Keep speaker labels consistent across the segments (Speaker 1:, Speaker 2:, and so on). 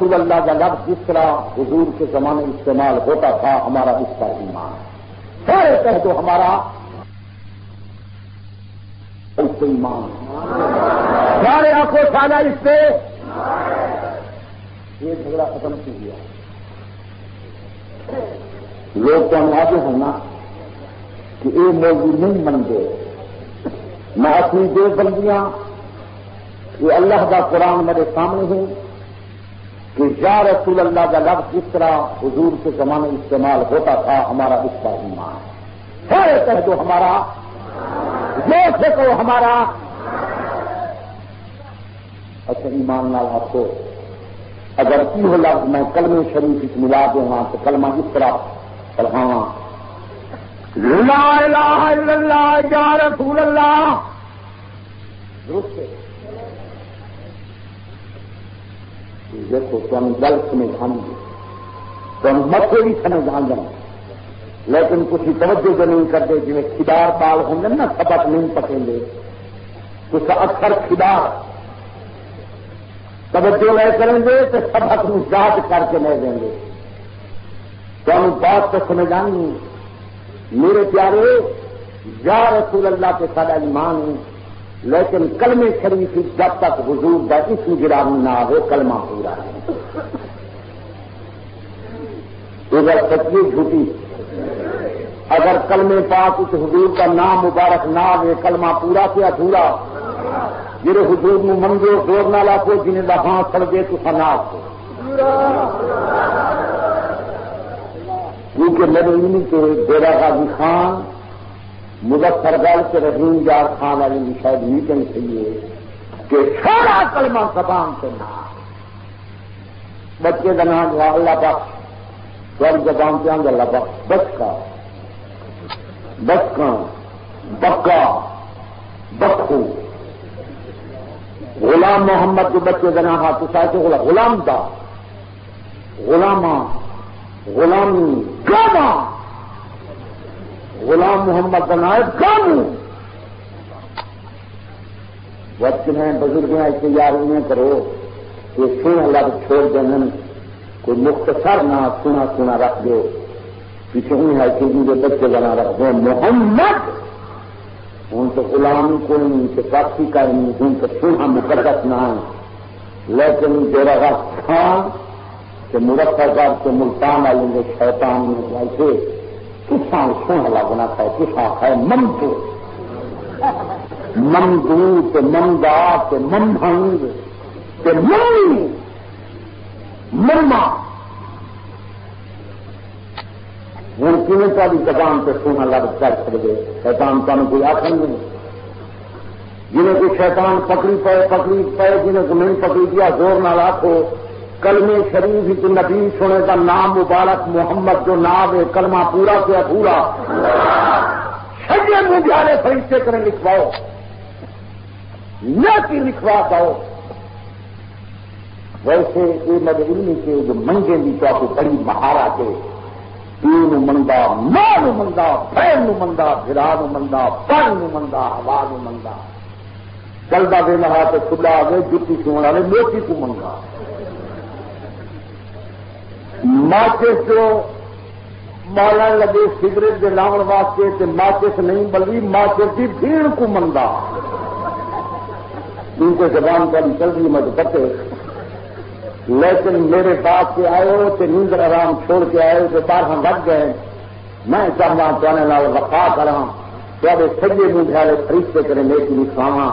Speaker 1: رسول اللہ کا لفظ جس طرح حضور کے زمانے استعمال ہوتا تھا، ہمارا اس پر ایمان سارے کہہ دو ہمارا اس پہ ایمان سارے آنکھوں سالہ اس پہ۔ یہ جھگڑا ختم کی گیا لوگ تو ہم آگے ہیں نا کہ یہ موضوع نہیں من گئے میں اپنی دو بندیاں یہ اللہ کا قرآن میرے سامنے ہوں کہ یا رسول اللہ کا لفظ جس طرح حضور کے زمانے استعمال ہوتا تھا، ہمارا اس کا ایمان ہے۔ کہہ دو ہمارا یہ سے کو ہمارا۔ اچھا ایمان نال آپ کو اگر کی ہو لفظ میں کلمے شریف اس ملا دوں گا تو کلمہ اس طرح۔ پڑھاواں لا الہ الا اللہ، یا رسول اللہ۔ درست دیکھو، تم گل سمجھ گے۔ تم متے بھی سمجھ آ جائیں لیکن کچھ توجہ جو نہیں کرتے جی کھدار پال ہوں نا، سبق نہیں پکیں گے۔ کچھ اکثر کھدار۔ توجہ لے کریں گے تو سبق میں کر کے لے دیں گے۔ تو ہم بات تو سمجھ آئیں گے میرے پیارے، یا رسول اللہ کے سارا ایمان ہے۔ لیکن کلمے شریف جب تک حضور کا اس گرام نہ ہو، کلمہ پورا ہے۔ ادھر سچی جھوٹی، اگر کلمے پاک اس حضور کا نام مبارک نہ ہو کلمہ پورا کیا ادھورا جہے حضور نو منگو دور نہ لاکو جنہیں کا ہاں سڑ گئے، تو سنا کیونکہ میرے ان کے ڈیرا غازی خان مظفر گڑھ کے رحیم جار خان والی کی شاید میٹنگ چاہیے کہ سارا کلمہ زبان سے نہ بچے کا نام ہوا اللہ بخش سر زبان سے آنگ اللہ بخش بچ کا بچ کا بکا۔ بخو غلام محمد کے بچے کا نام ہاتھ ساتھ غلام دا۔ غلامہ۔ غلامی۔ گاما غلام محمد بنائے کام وقت میں بزرگ ایسے یار انہیں کرو کہ سونا لگ چھوڑ دیں کوئی مختصر نہ سونا سونا رکھ دو پیچھے ان ہے کہ کے بچے بنا رکھ دو محمد! ان تو غلامی کوئی نہیں کہ پاکسی کا نہیں ان تو سونا مقدس نہ ہے لیکن تیرا رقص تھا کہ مرفر کے ملتان والے نے شیطان نے ایسے کسان سونا لگنا تھا کسان ہے ممتو ممدوت ممدات ممبنگ ممی مما ہوں کیوں تاری زبان پہ سونا لگ کر سکے شیطان تمہیں کوئی آخر نہیں جنہیں کوئی شیطان پکڑی پائے پکڑی پائے جنہیں کو نہیں پکڑی دیا، زور نہ لاکھو کلمے شریف نبی سنے کا نام مبارک محمد جو نام ہے، کلمہ پورا کیا پورا۔ سجے مجھے فرشتے کریں لکھواؤ۔ نہ کی لکھوا پاؤ ویسے یہ مدعونی کے جو منگے بھی تو بڑی مہارا کے تین منگا، ماں منگا، بہن منگا برا منگا پن منگا، ہوا منگا۔ چلتا دے رہا تو کھلا آ گئے جتی سونے والے موتی کو منگا۔ ماچس جو مالن لگے سگریٹ کے لاؤن واسطے تے ماچس نہیں بلی ماچس کی بھیڑ کو منگا ان کو زبان کا بھی چل رہی میں تو پتے لیکن میرے باپ کے آئے ہو تو نیندر آرام چھوڑ کے آئے ہو تو بارہ لگ گئے۔ میں چاہتا چاہنے لال وفا کرا تو سجے منہ والے فرشتے کریں لیکن لکھاوا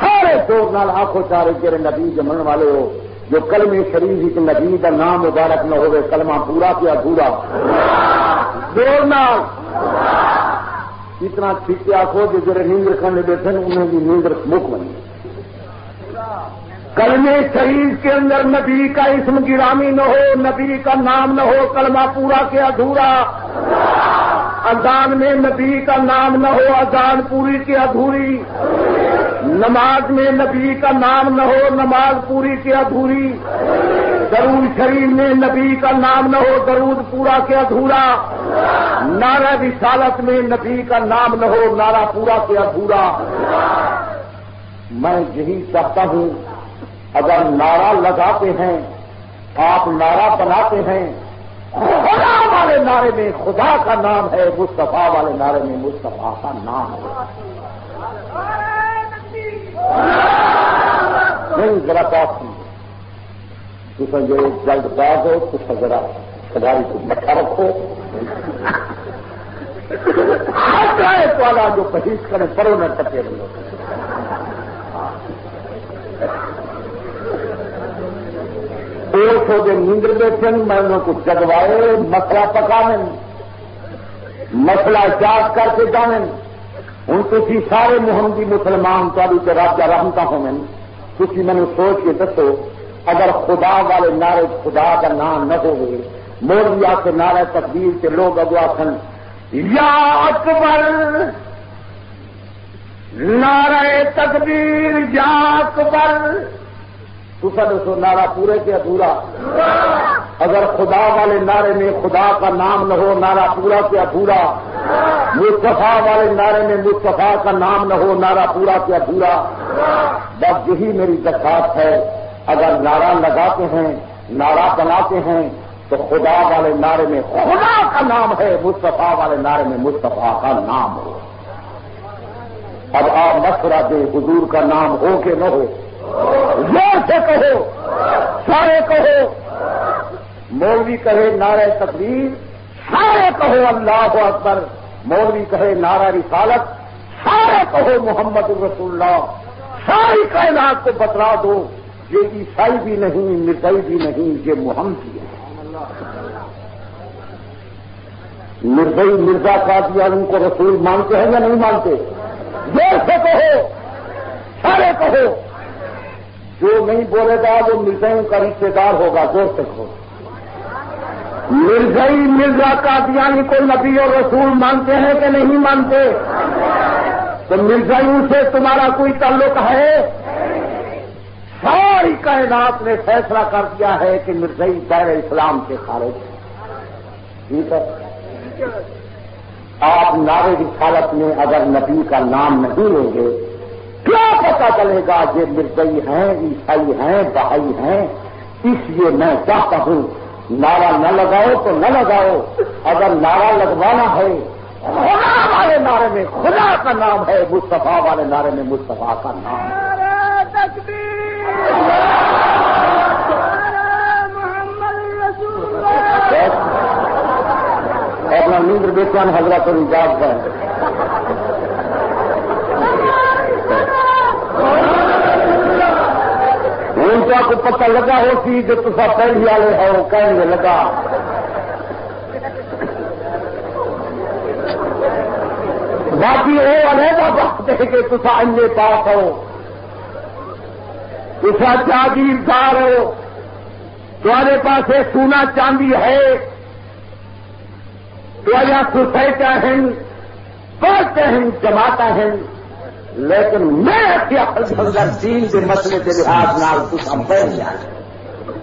Speaker 1: سارے دور نال آنکھوں چارے تیرے نبی جمن والے ہو جو کلم شریف کی نبی کا نام مبارک نہ ہوئے، کلمہ پورا کیا پورا دور اتنا ٹھیک آخو جو جڑے نیندر کھانے بیٹھے انہیں بھی نیندر مک بنی۔ کلمے شریف کے اندر نبی کا اسم گرامی نہ ہو، نبی کا نام نہ ہو، کلمہ پورا کے ادھورا اذان میں نبی کا نام نہ ہو، اذان پوری کی ادھوری۔ نماز میں نبی کا نام نہ ہو، نماز پوری کی ادھوری۔ درود شریف میں نبی کا نام نہ ہو، درود پورا کے ادھورا۔ نعرہ رسالت میں نبی کا نام نہ ہو، نعرہ پورا کے ادھورا۔ میں یہی چاہتا ہوں، اگر نعرہ لگاتے ہیں، آپ نعرہ بناتے ہیں خدا والے نعرے میں، خدا کا نام ہے، مصطفیٰ والے نعرے میں مصطفیٰ کا نام ہے۔ نہیں، ذرا کافی تو سمجھے جلد باز ہو تو ذرا سداری کو مٹھا رکھو۔ والا جو پہیش کرے پرو نہ کٹے ایک ہو گئے نیندر بیٹھے میں انہوں کو جگوائے، مسئلہ پکانے مسئلہ جاگ کر کے جانے ہوں تھی سارے محمدی مسلمان تاری کے راجا رحمتا ہوں میں تھی میں سوچ کے دسو، اگر خدا والے نعرے خدا کا نام نہ ہوئے مولیا کے نعرے تقدیر کے لوگ اگوا سن یا اکبر، نعرہ تقدیر یا اکبر۔ دسو، نعرہ پورے کے ادھورا؟ اگر خدا والے نعرے میں خدا کا نام نہ ہو، نعرہ پورا کے ادھورا؟ مصطفیٰ والے نعرے میں مصطفیٰ کا نام نہ ہو، نعرہ پورا کے ادھورا؟ بس یہی میری درخواست ہے۔ اگر نعرہ لگاتے ہیں، نعرہ بناتے ہیں، تو خدا والے نعرے میں خدا کا نام ہے، مصطفیٰ والے نعرے میں مصطفیٰ کا نام ہو۔ اب آپ مشورہ دیں، حضور کا نام ہو کہ نہ ہو؟ زور سے کہو، سارے کہو۔ مولوی کہے نعرہ تقریر سارے کہو اللہ اکبر۔ مولوی کہے نعرہ رسالت، سارے کہو محمد الرسول اللہ۔ ساری کائنات کو بتلا دو، یہ عیسائی بھی نہیں، مرزائی بھی نہیں، یہ محمدی ہے مرزئی مرزا کا ان کو رسول مانتے ہیں یا نہیں مانتے؟ زور سے کہو، سارے کہو۔ جو نہیں بولے گا وہ مرزائی کا رشتے دار ہوگا زور سے کہو مرزئی مرزا کا کو نبی اور رسول مانتے ہیں کہ نہیں مانتے؟ تو مرزائیوں سے تمہارا کوئی تعلق ہے؟ ساری کائنات نے فیصلہ کر دیا ہے کہ مرزئی دائر اسلام کے خارج ٹھیک ہے؟ آپ نعرے کی حالت میں اگر نبی کا نام نہیں لیں گے کیا پتا چلے گا یہ مرزئی ہیں عیسائی ہیں بہائی ہیں؟ اس لیے میں چاہتا ہوں نعرہ نہ لگاؤ تو نہ لگاؤ۔ اگر نعرہ لگوانا ہے خدا والے نعرے میں خدا کا نام ہے مصطفیٰ والے نعرے میں مصطفیٰ کا نام۔ ہے اپنا نیندر بیچان حضرت الجاز ہے۔ ان کا کو پتہ لگا ہو سی جو تصا پہلی والے ہو، کہیں لگا؟ باقی وہ علیحدہ بات ہے کہ تصا ان پاس ہو۔ تصا جاگیردار ہو۔ تمہارے پاس سونا چاندی ہے۔ تو سوسائٹیاں ہیں پڑھتے ہیں جماعت ہیں۔ لیکن میں دین کے مسئلے کے لحاظ نال کچھ ہم پہ جائے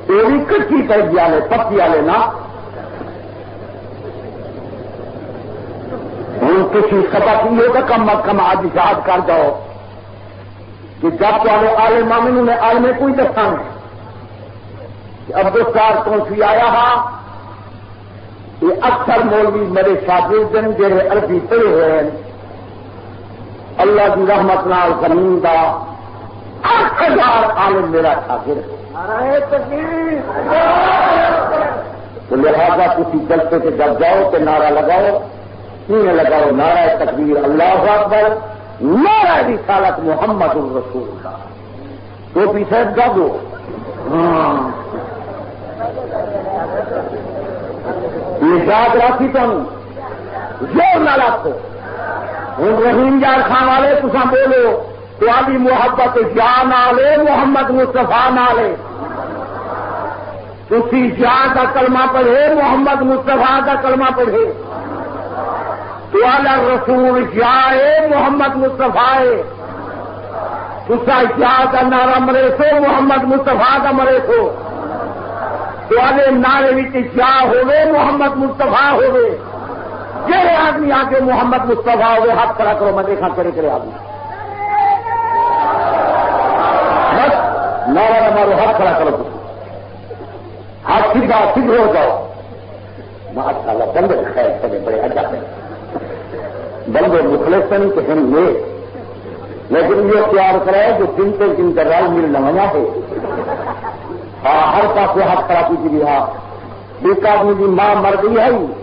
Speaker 1: یہ بھی کچی پہ دیا لے پکی والے نا۔ ہوں کسی سبق نہیں ہوگا کم از کم آج یاد کر جاؤ کہ جب تے آلے مامن نے آلے کوئی دسا کہ اب دوستار تو سی آیا ہاں؟ یہ اکثر مولوی میرے شاگرد جہے عربی پڑے ہوئے ہیں۔ اللہ کی رحمت نال زمین کا آٹھ ہزار عالم میرا شاگرد تو لہٰذا کسی جلسے سے جب جاؤ تو نعرہ لگاؤ۔ کیوں لگاؤ نعرہ تقدیر اللہ اکبر نعرہ رسالت محمد الرسول کا۔ تو پیچھے جب ہاں۔ یہ یاد رکھی تم زور نہ رکھو۔ ہوں رحیم جان خان والے تصا بولو تو آدھی محبت جان آلے محمد مصطفیٰ نالے تھی جان کا کلمہ پڑھے، محمد مصطفیٰ کا کلمہ پڑھے۔ تو آلہ رسول جائے محمد مصطفیٰ تصا جا کا نعرہ مرے سو، محمد مصطفیٰ کا مرے سو۔ تو نعرے جا ہوئے محمد مصطفیٰ ہوئے جہے آدمی آگے محمد مستفا ہوئے، ہاتھ کھڑا کرو، میں دیکھا کرے کرے آدمی۔ بس نارا مارو، ہاتھ کھڑا کرو ہاتھ سیدھا سیدھ ہو جاؤ۔ ماشاء اللہ بندے خیر کرے بڑے اجا بندے مخلصن کہ ہم یہ لیکن یہ پیار کرے جو چنتے چنتے رل مل نہ ہے ہاں، ہر پاس ہاتھ کرا کی جی ہاں۔ ایک آدمی کی ماں مر گئی ہے۔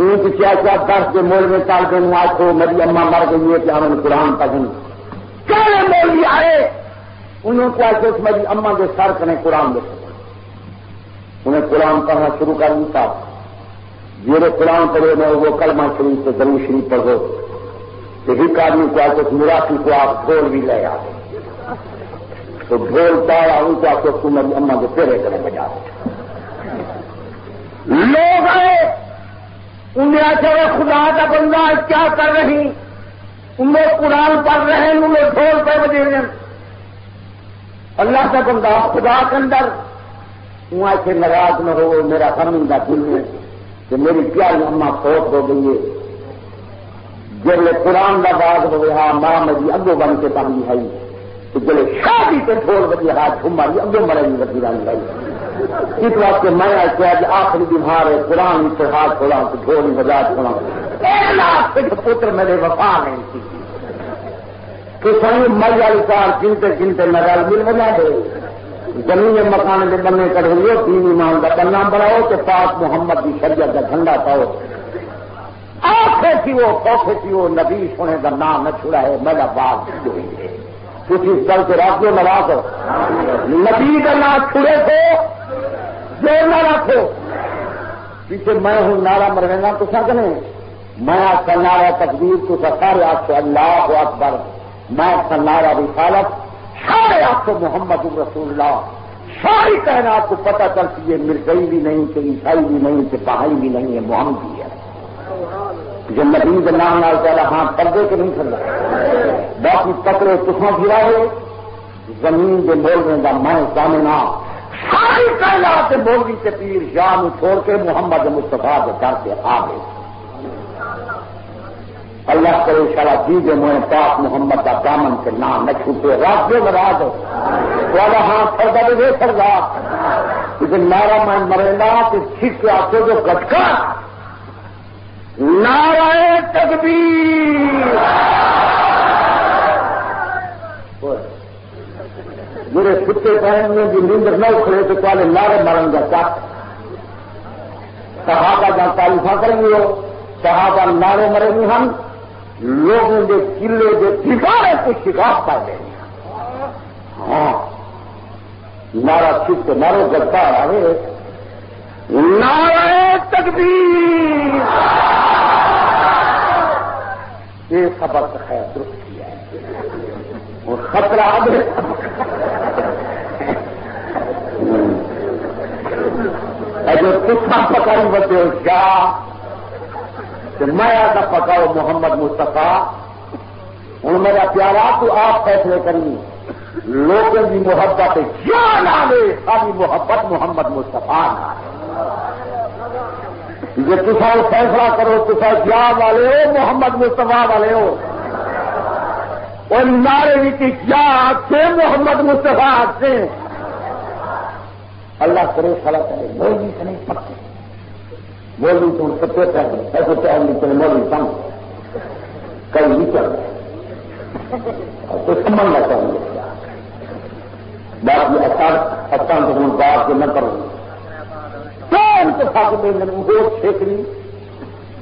Speaker 1: ان کی کیا کیا درس کے مول میں چال کے آج کو میری اما مر گئی ہے کہ ہم قرآن پسند کہنے مول بھی آئے؟ انہوں کو ایسے میری اما کے سر کریں قرآن دیکھو انہیں قرآن پڑھنا شروع کر دیا جیرے قرآن پڑھے میں وہ کلمہ شریف سے ضرور شریف پڑھو۔ کہ ایک آدمی کو آج مراسی کو آپ ڈھول بھی لے آ تو ڈھول پایا ان کو آپ کو میری اما کے پیڑے کرے بجا لوگ آئے! انہیں آتے خدا کا بندہ کیا کر رہی؟ ان لوگ قرآن پڑھ رہے ہیں ان لوگ ڈھول پہ بجے اللہ کا بندہ خدا کے اندر۔ وہاں سے ناراض نہ ہو میرا کا دل ہے کہ میری پیاری اما فوت ہو گئی ہے۔ جب قرآن کا باغ ہو گیا ہاں، ماں میری اگو بن کے پانی ہے تو جب شادی سے ٹھوڑ بجے ہاتھ گھماری اگو مرے گی بچی رانی بھائی اس واسطے میں کیا کہ آخری بیمار ہے، قرآن سے ہاتھ کھولا ڈھول بجا چھوڑا۔ ایک لاکھ پتر میرے وفا نہیں تھی۔ کہ سنی مر والی کار چنتے چنتے نگر مل بنا دے زمین مکان کے بننے کرو تین ایمان کا بننا بناؤ تو پاک محمد کی شریعت کا جھنڈا پاؤ۔ آخے تھی وہ پوکھے تھی وہ، نبی سونے کا نام نہ چھڑا ہے میرا باپ ہوئی ہے۔ کچھ اس طرح سے میں نبی کا نام چھڑے تھے زور نہ رکھو پیچھے میں ہوں نارا مرنا تو سکنے میں آپ کا نارا تقدیر تو سارے آپ سے اللہ اکبر۔ میں آپ کا نارا رسالت سارے آپ کو محمد رسول اللہ۔ ساری کہنا آپ کو پتا چلتی ہے مرزئی بھی نہیں، کہ عیسائی بھی نہیں، کہ پہائی بھی نہیں ہے محمد بھی ہے۔ جو نبی کے نام نال پہلے ہاں پردے کے نہیں چل رہا۔ باقی پکڑے کسوں گرا ہے زمین کے بول رہے کا میں سامنا ساری کہنا کے بولگی کے پیر شاہ نو چھوڑ کے محمد مصطفیٰ کے گھر سے آ گئے۔ اللہ کرے سارا جی جو میں پاک محمد کا دامن کے نام نہ چھوٹے۔ راجو میں راج والا ہاں سردا بھی دے سردا۔ اسے نارا میں مرے گا کہ ٹھیک سے آپ جو کٹکا نارا تکبیر۔ میرے کتے پہن میں جو نیند نہ اکھڑے تو پہلے نعرے مارن گا چاہ صحابہ جہاں تعریفہ کریں گے صحابہ نعرے مرے گی ہم۔ لوگوں کے قلعے کے ٹھکانے کو شکایت کر دیں گے۔ ہاں۔ نارا چپ مارو کرتا رہے۔ نارا تکبیر۔ یہ سبق ہے۔ درست کیا ہے اور خطرہ اب جو کتنا پکڑی بچے کیا کہ میں ایسا پکاؤ محمد مستفا ہوں میرا پیارا، تو آپ فیصلے کریں لوگوں کی محبت کیا لے ساری محبت محمد مستفا یہ تصا فیصلہ کرو تصا کیا والے ہو، محمد مستفا والے ہو۔ اور نعرے بھی کی کیا سے محمد مستفا سے؟ اللہ کرے سلا کرے وہ بھی نہیں پکے مولوی تو سچے پہلے ایسے پہلے چلے مولوی سم کئی نہیں چل رہے تو سمجھنا چاہیے بات باقی اچھا اچھا تو ہوں بات کے نہ کروں انتفاق میں نے وہ چھیکری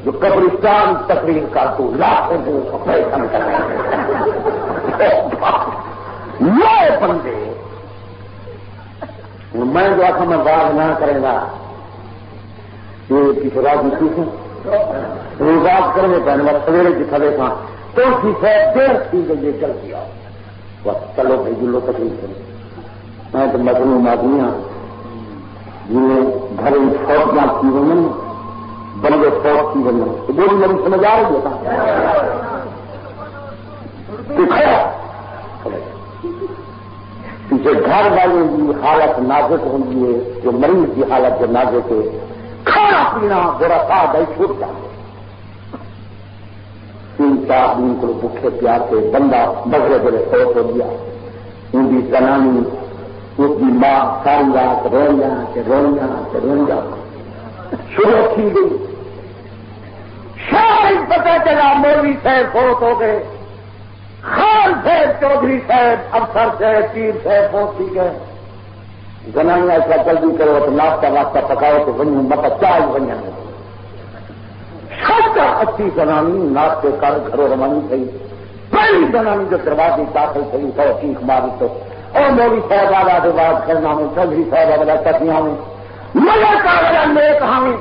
Speaker 1: جو قبرستان تقریر کا تو لاکھوں کو کپڑے کم کر رہے ہیں بندے۔ میں جو آخر میں بات نہ کرے گا۔ یہ کسی رات میں سیکھیں روزات کرنے پہنے والا سویرے کی کھڑے تھا تو ٹھیک ہے دیر تھی کہ یہ چل گیا۔ بس چلو بھائی جلو تکلیف کریں۔ میں تو مجموع آدمیاں جنہیں گھر فوج کی بنن بندے فوج کی بنن تو بولی میری سمجھ آ رہی ہے پیچھے گھر والوں کی حالت نازک ہوں گی، جو مریض کی حالت جو نازک ہے۔ کھانا پینا برا تھا گئی چھوٹ جاتے تین چار دن کو بکھے پیار کے بندہ بگڑے بڑے سو ہو گیا۔ ان کی زنانی، اس کی ماں ساری رات رویاں کہ رویاں کہ رویاں شروع کی گئی۔ شاید پتہ چلا مولوی صاحب فوت ہو گئے۔ خان صاحب چودھری صاحب، افسر صاحب، پیر صاحب فوت ہی گئے زنانی ایسا جلدی کرو تو ناشتہ واسطہ پکاؤ تو بنی مطلب چائے بنیا سب کا اچھی زنانی ناشتے کر گھروں روانی تھی۔ پہلی زنانی جو دروازے داخل تھی تو چیخ ماری تو۔ اور موری صاحب والا سے بات کرنا ہوں چودھری صاحب والا کتیاں ہوں مزہ کا والا نیک ہوں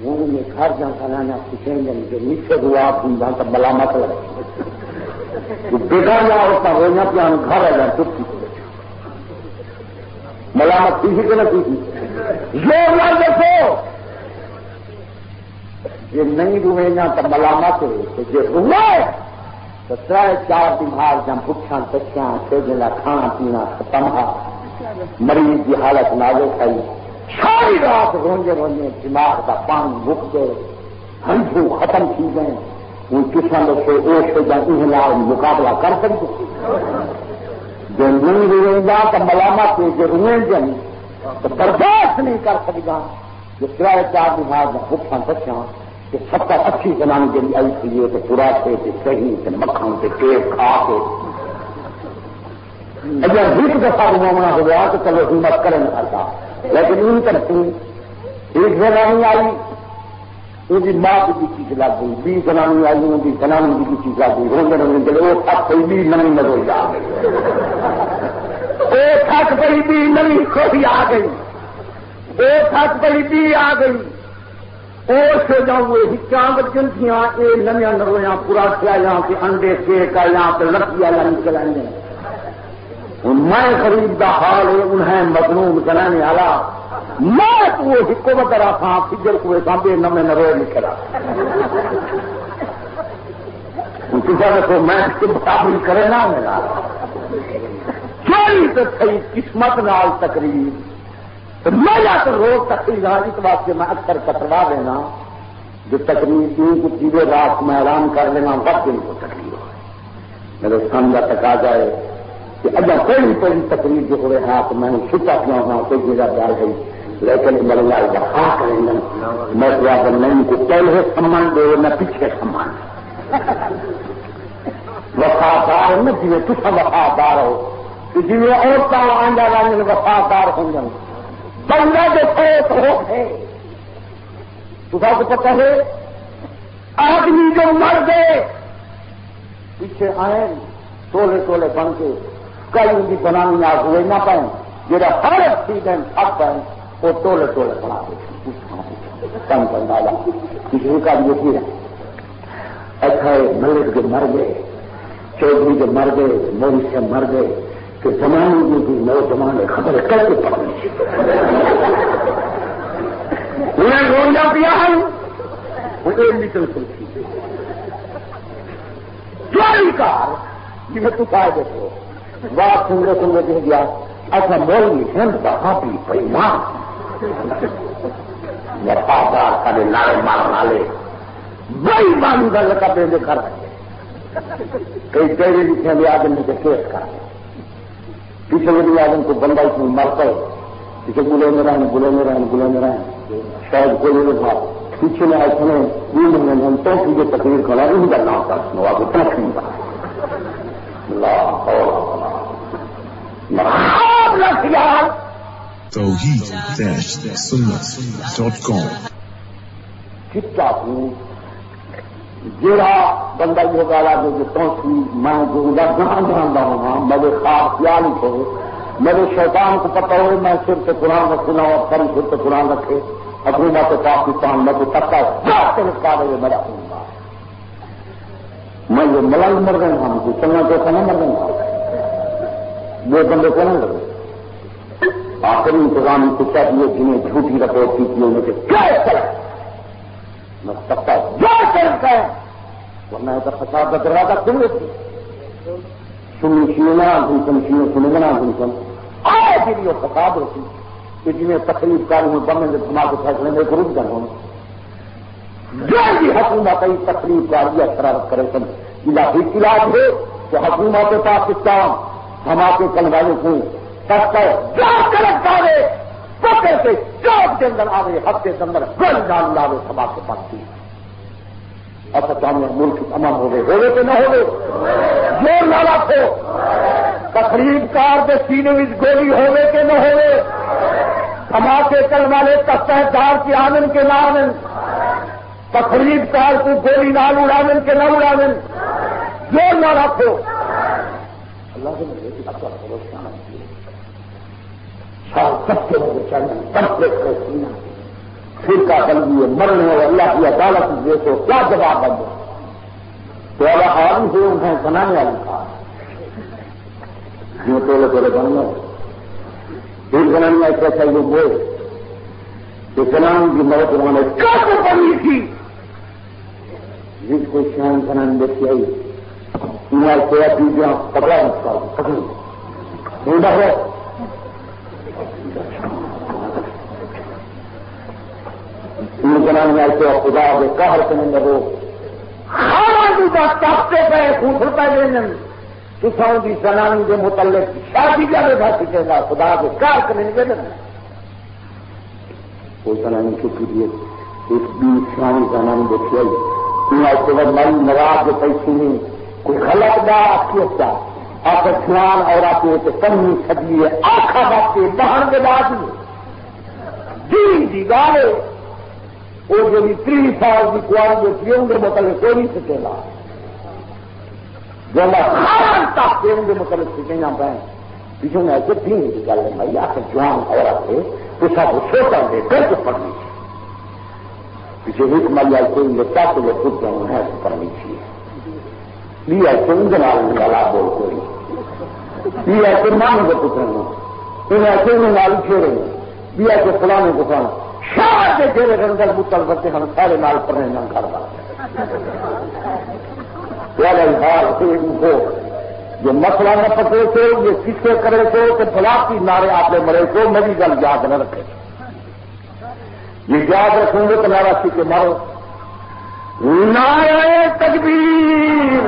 Speaker 1: وہ گھر جا کرانا پوچھیں گے جو نیچے ہوا تم جہاں تک ملامت لگے بگانا ہوتا ہونا پہ ہم گھر آ جائے چپ ملامت تھی کہ نہ تھی؟ زور نہ دیکھو یہ نہیں روئے نہ تو ملامت تو یہ روئے، تو تر چار بیمار جب پٹھا تچیاں کھیلنا کھانا پینا تمہا مریض کی حالت نازو کھائی ساری رات رونجے رونجے دماغ کا پانی رک گئے۔ ہنجو ختم تھی گئے۔ کسان سے اوش ہو جائے مقابلہ کر سکتے جو نہیں روئیں گا تو ملامت جو روئیں جن تو برداشت نہیں کر سکتا۔ جو کرایہ چار دماغ میں پوچھا سچا کہ سب کا اچھی زنان کے لیے آئی تھی تو پورا سے صحیح سے مکھن سے کیک کھا کے۔ اگر ایک دفعہ رونا ہو گیا تو چلو ہمت کریں کرتا لیکن ان کرتی ایک زنانی آئی۔ وہ ماں کی چیز لگ گئی بھی زنانی آئی ان کی زنانی کی چیز لگ گئی روزے روزے چلے وہ تھک پی بھی نئی نظر آ گئی۔ وہ تھک پی بھی نئی کوئی آ گئی۔ وہ تھک پی بھی آ گئی۔ اس جاؤ یہ چاند چنتیاں یہ نمیا نرویا پورا کیا کہ انڈے کیک آیا کہ لکی والا نکل میں غریب دا حال ہے، انہیں مظلوم چلانے والا میں تو ہکو بترا تھا، فجر کو سامنے نمے نروے لکھا کسی نے تو میں مقابل کرے نا میرا چوری تو تھی قسمت نال تقریر۔ میں یا تو روز تقریر اس واسطے میں اکثر کٹوا دینا۔ جو تقریر تین کو چیزیں رات میں آرام کر لینا، وقت ان کو تقریر۔ ہو میرے سمجھا تقاضا ہے۔ کہ اگر کوئی کوئی تقریر جو ہو رہا تو میں چھٹا کیا ہوں، کوئی جگہ ڈال گئی لیکن میرے لال وفا کریں گے میں تو نہیں کو پہلے سمان دے نہ پیچھے سمان وفادار نہ جی تصا وفادار ہو۔ کہ جی عورتوں آنڈا والے وفادار ہوں گے۔ بندہ جو فوت ہو ہے تصا کو پتہ ہے، آدمی جو مر گئے، پیچھے آئے، ٹولے ٹولے بن کے کئی ان کی بنانی آ ہوئے نہ پائیں جہاں ہر ایکسیڈنٹ اب پائیں، وہ ٹولے ٹولے بنا دے۔ کم کرنے والا کسی کا بھی یہ ایسا ملک کے مر گئے، چودھری کے مر گئے موری سے مر گئے، کہ زمانے میں بھی نوجوان خبر کیسے پڑھنی انہیں روزہ دیا ہے وہ ایک لیٹر سلکی چوری کار جی جنہیں تو پائے دیکھو۔ بات سن رہے سن رہے دے گیا ایسا مول ہند کا بھی پریمان وفادار سارے نارے مار والے۔ بڑی مان گل کا پہ کر کئی ڈیری لکھے بھی آدمی کے کیس کر۔ پیچھے بھی آدمی کو بندہ اس میں مر کر پیچھے بلے میں رہے بلے میں رہے بلے میں رہے شاید کوئی نہیں تھا پیچھے میں آئے سنے مہینے ہم تو کی جو تقریر کھڑا نہیں کرنا ہوتا نوا کو تک نہیں تھا چٹا ہوں جڑا بندہ یہ گالا جو پہنچی میں جو جہاں جانتا ہوں میرے خواب خیال ہی ہو میرے شیطان کو پتہ ہو میں صرف سے قرآن رکھنا اور کل صرف سے قرآن رکھے۔ حکومت پاکستان میں تو تب تک رہے میرا ہوں گا۔ میں یہ ملنگ مر گئے ہم ہاں، کو چلنا تو نہ مر گئے وہ بندے کو نہ لگے آخری انتظام کچھ چاہیے جنہیں جھوٹی رپورٹ کی تھی، انہیں کہ کیا چلا میں سکتا جو چلتا ہے۔ ورنہ تو فساد کا دروازہ کھل لیتی سنی سینا گنسن سینے سنے گنا گنسن آئے کے لیے فساد ہوتی کہ جنہیں تکلیف کاری میں بمیں کے دماغ فیصلے میں گروپ جان ہوں۔ جو بھی حکومت ہی تکلیف کاری یا شرارت کرے سن علاقی علاج ہے کہ حکومت پاکستان دھماکے کل والے کو دفتر جو کرک جاوے پکڑ کے چوک کے اندر آوے ہفتے کے اندر گل ڈال لاوے، سبا کے پڑتی اب تعمیر ملک امن ہو گئے ہوئے کہ نہ ہوئے زور نہ رکھو۔ تقریب کار کے سینے میں گولی ہوئے کہ نہ ہوئے دھماکے کرنے والے تفتار کی آنند کے نہ آنند تقریب کار کو گولی نال اڑاون کے نہ اڑاون۔ زور نہ رکھو۔ اللہ پھر کا بندی ہے، مرنے اور اللہ کی عدالت دے تو کیا جواب بن جائے تو اللہ عالم سے انہیں بنانے والی تھا۔ جو تھوڑے تھوڑے بن گئے پھر بنانے ایسا ایسا لوگ کہ جنان کی موت انہوں نے کب بنی تھی؟ جس کو شان بنانے دیکھی آئی انہیں کوئی چیزیں پکڑا پکڑی ہے میں ایسے خدا کے قہر کرنے لگو خالی کا تختے پہ خود پہ لینے کسان کی زنانی کے متعلق شادی جائے تھا سکے گا خدا کے کار کرنے لگے کوئی زنانی چکی دیے ایک بیس شانی زنانی دیکھی آئی۔ تم اس کے بعد نواز پیسے کوئی غلط بات کی ہوتا آپ جوان اور آپ کے کمی سجی ہے۔ آخا بات کے بہن کے بعد جی جی گالے۔ وہ جو تری سال کی کواری جو پیوں گے مطلب کوئی نہیں سکے گا۔ جو ہر تک پیوں گے مطلب سکے گا۔ پہ پیچھوں میں ایسے تین کی گل ہے بھائی آپ جوان عورت ہے تو سب سوچا دے گرد پڑنی چاہیے پیچھے ایک مائی لتا تو وہ خود ہے۔ پڑنی چاہیے لی ایسے ان جناب والا بول کوئی لی ایسے مان کے پتر انہیں ایسے انہیں نال چھوڑے لی ایسے فلانے کو فلانا سارے جیڑے رنگل بوتل بچے ہم سارے نال پڑنے نہ کر جو مسئلہ نہ پکڑے تھے یہ کسے کرے تھے کہ بلاکی نعرے آپ نے مرے کو میری گل یاد نہ رکھے۔ یہ یاد رکھوں گے تو نارا سی کے مارو۔ نارے تکبیر۔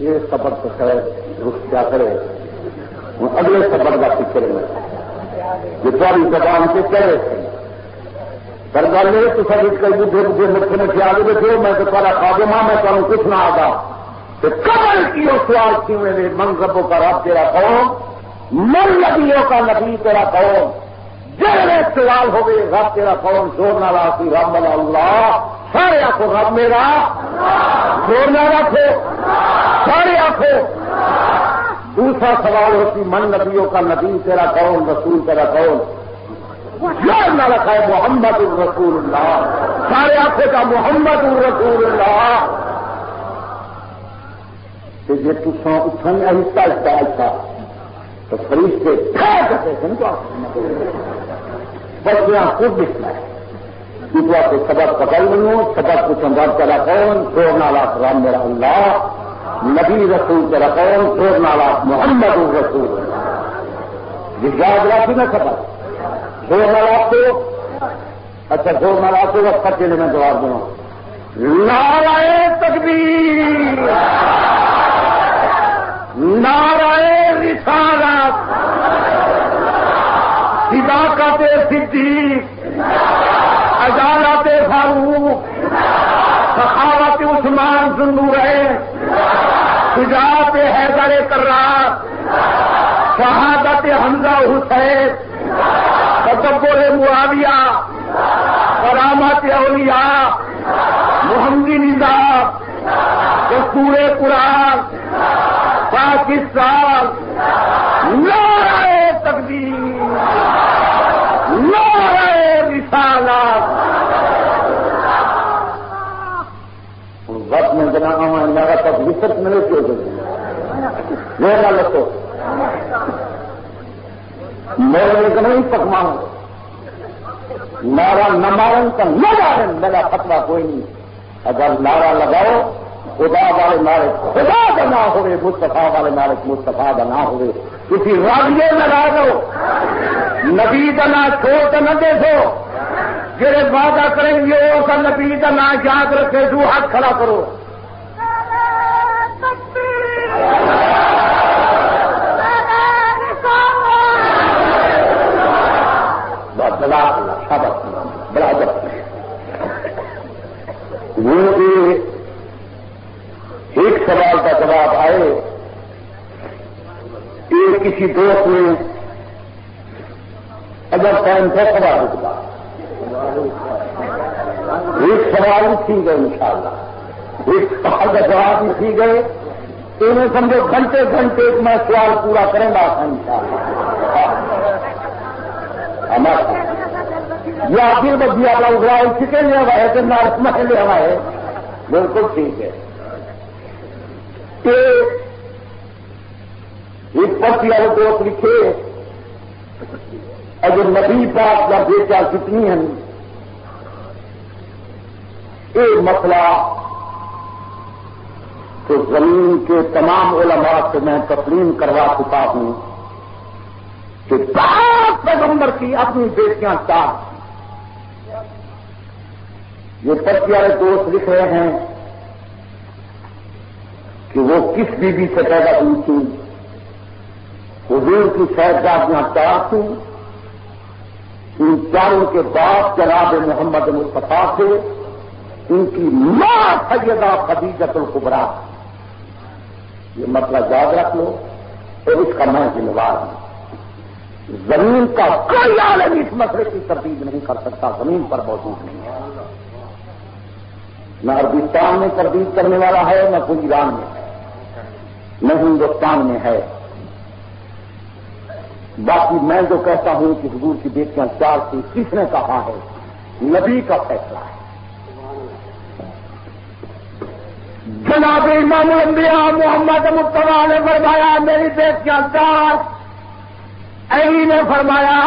Speaker 1: یہ سبق تو کرے رخ کیا کرے۔ اگلے سبق کا فکر میں یہ تاری زبان سے کرے پر گل یہ تو سب کئی بدھے بدھے مٹھے میں آگے بیٹھے میں تو تارا خاگے ہاں، میں تمہیں کچھ نہ آگا کہ قبر کی وہ سوال کیوں میرے منصبوں کا رب تیرا قوم۔ من نبیوں کا نبی تیرا قوم۔ جہاں سوال ہو گئے رب تیرا قوم زور نہ رکھی رب اللہ۔ سارے آخو رب میرا۔ زور نہ رکھو۔ سارے آخو دوسرا سوال ہوتی من نبیوں کا نبی تیرا کون رسول تیرا کون نہ رکھا ہے محمد الرسول اللہ۔ سارے آخر کا محمد الرسول اللہ۔ کہ یہ تصا اٹھن آہستہ آہستہ آہستہ تو فرشتے کرتے بس یہاں خود دکھنا ہے۔ تو آپ کو سبق پکڑ نہیں ہو سبق کچھ اندر تیرا کون چھوڑنا رام میرا اللہ، نبی رسول کے رقم پھر نالا محمد رسول یہ یاد رکھی نہ خبر دو نالا کو۔ اچھا دو نالا کو وقت کے لیے میں جواب دوں۔ نارائ تکبیر۔ نارائ رسالت۔ صداقت صدیق عدالت فاروق، سخاوت عثمان سندو رہے شجاعت حیدر کرار شہادت حمزہ حسین تکبر معاویہ، کرامت اولیاء، محمدی نظام، دستور قرآن، پاکستان نعرہ تقدیر نعرہ رسالت وقت میں بنا ملے کیوں میں نہ میرے ایک نہیں پکما نارا نہ مارن کا نہ مارن میرا فتوا کوئی نہیں۔ اگر نعرہ لگاؤ، خدا والے نعرے خدا کا نہ ہوئے مستفا والے نعرے مستفا کا نہ ہوئے۔ کسی راجیے لگا دو نبی کا نہ چھوڑ کر نہ دیکھو۔ جڑے وعدہ کریں گے، وہ نبی کا نام یاد رکھے دو ہاتھ کھڑا کرو۔ بہت بڑا اچھا بڑا وقت وہ کہ ایک سوال کا جواب آئے ایک کسی دوست نے اگر ٹائم تھا سوال رکتا ایک سوال بھی گئے ان شاء اللہ ایک سوال کا جواب بھی گئے۔ انہیں سمجھو گھنٹے گھنٹے میں سوال پورا کریں گا ان شاء اللہ یہ آخر میں دیا والا اگڑا چکے لیا ہوا ہے کہ نہ میں لیا ہوا ہے؟ بالکل ٹھیک ہے۔ کہ ایک پت یا دوست لکھے اگر نبی پاک یا بیٹا کتنی ہیں؟ ایک مسئلہ تو زمین کے تمام علماء سے میں تسلیم کروا چکا ہوں کہ پاک پیغمبر کی اپنی بیٹیاں چار یہ سب پیارے دوست لکھ رہے ہیں کہ وہ کس بیوی سے پیدا ہوئی تھی حضور کی شہزادیاں چار تھیں۔ ان چاروں کے بعد جناب محمد مصطفیٰ سے ان کی ماں سیدہ خدیجت القبرا یہ مطلب یاد رکھ لو اور اس کا میں ذمہ دار ہوں۔ زمین کا کوئی عالم اس مسئلے کی تردید نہیں کر سکتا، زمین پر موجود نہیں ہے۔ نہ عربستان میں تردید کرنے والا ہے، نہ کوئی ایران میں ہے۔ نہ ہندوستان میں ہے۔ باقی میں جو کہتا ہوں کہ حضور کی بیٹیاں چار تھی کس نے کہا ہے، نبی کا فیصلہ ہے۔ جناب امام الانبیاء محمد مبتلا نے فرمایا، میری بیٹیاں چار ایلی نے فرمایا،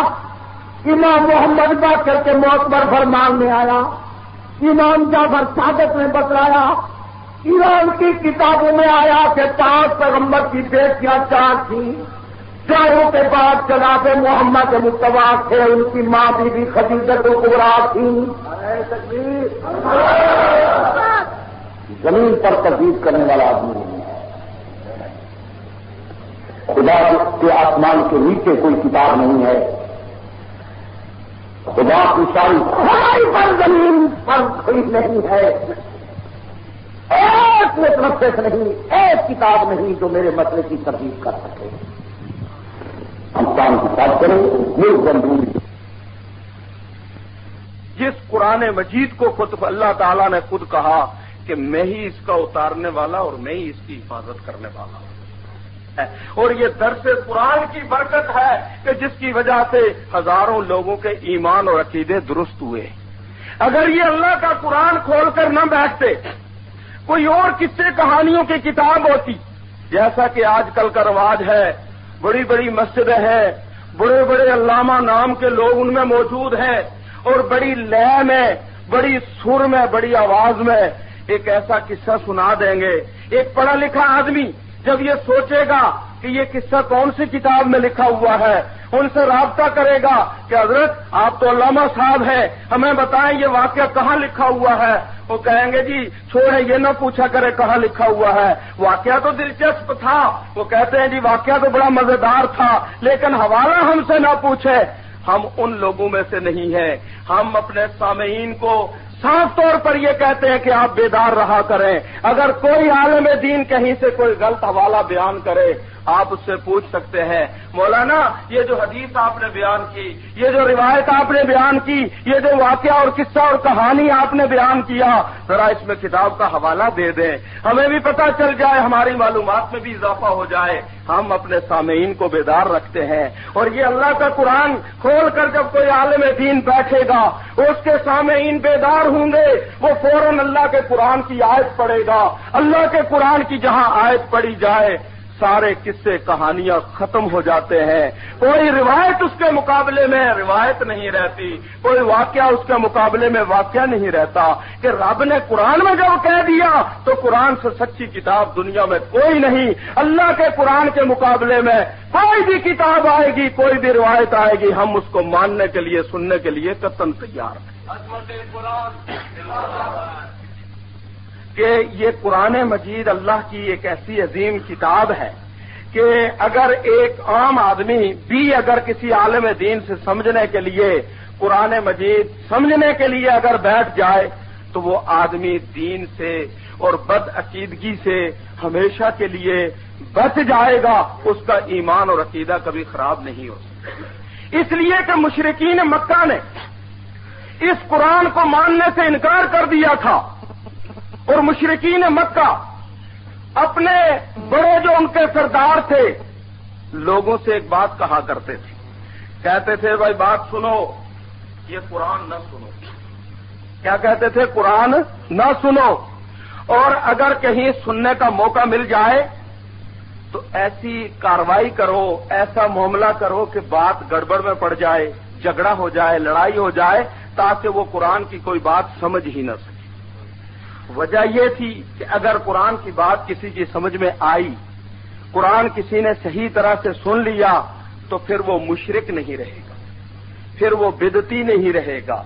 Speaker 1: امام محمد باقر کے موت پر فرمان میں آیا، امام جعفر صادق نے بتلایا، ایران کی کتابوں میں آیا کہ پانچ پیغمبر کی بیٹیاں چار تھیں، چاروں کے بعد جناب محمد متوا تھے ان کی ماں بھی بھی خدیجت گبرا تھی زمین پر تبدیل کرنے والا آدمی نہیں ہے۔ خدا کے آسمان کے نیچے کوئی کتاب نہیں ہے۔ خدا کی ساری خدائی پر زمین پر کوئی نہیں ہے۔ ایک مطلب نہیں، ایک کتاب نہیں جو میرے مسئلے کی تردید کر سکے۔ ہم کام کی بات کریں یہ ضروری
Speaker 2: جس قرآن مجید کو خود اللہ تعالیٰ نے خود کہا کہ میں ہی اس کا اتارنے والا اور میں ہی اس کی حفاظت کرنے والا ہوں۔ اور یہ درس قرآن کی برکت ہے کہ جس کی وجہ سے ہزاروں لوگوں کے ایمان اور عقیدے درست ہوئے۔ اگر یہ اللہ کا قرآن کھول کر نہ بیٹھتے، کوئی اور قصے کہانیوں کی کتاب ہوتی۔ جیسا کہ آج کل کا رواج ہے، بڑی بڑی مسجدیں ہیں، بڑے بڑے علامہ نام کے لوگ ان میں موجود ہیں، اور بڑی لے میں بڑی سر میں، بڑی آواز میں ایک ایسا قصہ سنا دیں گے۔ ایک پڑھا لکھا آدمی جب یہ سوچے گا کہ یہ قصہ کون سی کتاب میں لکھا ہوا ہے، ان سے رابطہ کرے گا کہ حضرت، آپ تو علامہ صاحب ہیں، ہمیں بتائیں یہ واقعہ کہاں لکھا ہوا ہے؟ وہ کہیں گے جی چھوڑے یہ نہ پوچھا کرے کہاں لکھا ہوا ہے۔ واقعہ تو دلچسپ تھا۔ وہ کہتے ہیں جی واقعہ تو بڑا مزیدار تھا، لیکن حوالہ ہم سے نہ پوچھے۔ ہم ان لوگوں میں سے نہیں ہیں۔ ہم اپنے سامعین کو صاف طور پر یہ کہتے ہیں کہ آپ بیدار رہا کریں۔ اگر کوئی عالم دین کہیں سے کوئی غلط حوالہ بیان کرے، آپ اس سے پوچھ سکتے ہیں، مولانا، یہ جو حدیث آپ نے بیان کی، یہ جو روایت آپ نے بیان کی، یہ جو واقعہ اور قصہ اور کہانی آپ نے بیان کیا، ذرا اس میں کتاب کا حوالہ دے دیں۔ ہمیں بھی پتہ چل جائے، ہماری معلومات میں بھی اضافہ ہو جائے۔ ہم اپنے سامعین کو بیدار رکھتے ہیں۔ اور یہ اللہ کا قرآن کھول کر جب کوئی عالم دین بیٹھے گا، اس کے سامعین بیدار ہوں گے، وہ فوراً اللہ کے قرآن کی آیت پڑے گا۔ اللہ کے قرآن کی جہاں آیت پڑی جائے سارے قصے کہانیاں ختم ہو جاتے ہیں۔ کوئی روایت اس کے مقابلے میں روایت نہیں رہتی۔ کوئی واقعہ اس کے مقابلے میں واقعہ نہیں رہتا کہ رب نے قرآن میں جب کہہ دیا تو قرآن سے سچی کتاب دنیا میں کوئی نہیں۔ اللہ کے قرآن کے مقابلے میں کوئی بھی کتاب آئے گی، کوئی بھی روایت آئے گی، ہم اس کو ماننے کے لیے، سننے کے لیے کتن تیار ہیں۔ کہ یہ قرآن مجید اللہ کی ایک ایسی عظیم کتاب ہے کہ اگر ایک عام آدمی بھی اگر کسی عالم دین سے سمجھنے کے لیے قرآن مجید سمجھنے کے لیے اگر بیٹھ جائے تو وہ آدمی دین سے اور بد عقیدگی سے ہمیشہ کے لیے بچ جائے گا، اس کا ایمان اور عقیدہ کبھی خراب نہیں ہو سکتا۔ اس لیے کہ مشرقین مکہ نے اس قرآن کو ماننے سے انکار کر دیا تھا۔ اور مشرقین مکہ اپنے بڑے جو ان کے سردار تھے، لوگوں سے ایک بات کہا کرتے تھے۔ کہتے تھے، بھائی بات سنو، یہ قرآن نہ سنو۔ کیا کہتے تھے؟ قرآن نہ سنو۔ اور اگر کہیں سننے کا موقع مل جائے، تو ایسی کاروائی کرو، ایسا معاملہ کرو کہ بات گڑبڑ میں پڑ جائے، جھگڑا ہو جائے، لڑائی ہو جائے، تاکہ وہ قرآن کی کوئی بات سمجھ ہی نہ سکے۔ وجہ یہ تھی کہ اگر قرآن کی بات کسی کی سمجھ میں آئی، قرآن کسی نے صحیح طرح سے سن لیا، تو پھر وہ مشرق نہیں رہے گا، پھر وہ بدتی نہیں رہے گا،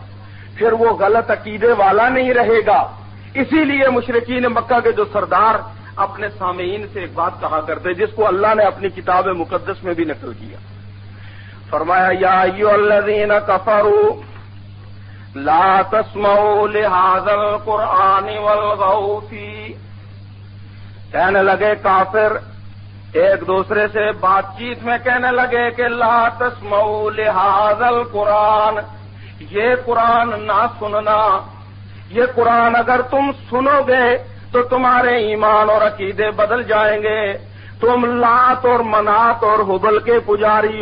Speaker 2: پھر وہ غلط عقیدے والا نہیں رہے گا۔ اسی لیے مشرقین مکہ کے جو سردار اپنے سامعین سے ایک بات کہا کرتے، جس کو اللہ نے اپنی کتاب مقدس میں بھی نقل کیا۔ فرمایا، یا الذین کفروا لا تسمعوا لهذا القرآن والغوا فی کہنے لگے کافر، ایک دوسرے سے بات چیت میں کہنے لگے کہ لا تسمعوا لهذا القرآن۔ یہ قرآن نہ سننا۔ یہ قرآن اگر تم سنو گے تو تمہارے ایمان اور عقیدے بدل جائیں گے۔ تم لات اور منات اور حبل کے پجاری